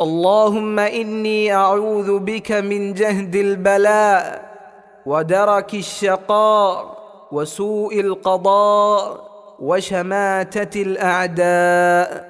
اللهم إني أعوذ بك من جهد البلاء ودرك الشقاء وسوء القضاء وشماتة الأعداء.